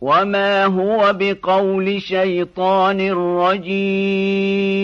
وما هو بقول شيطان رجيم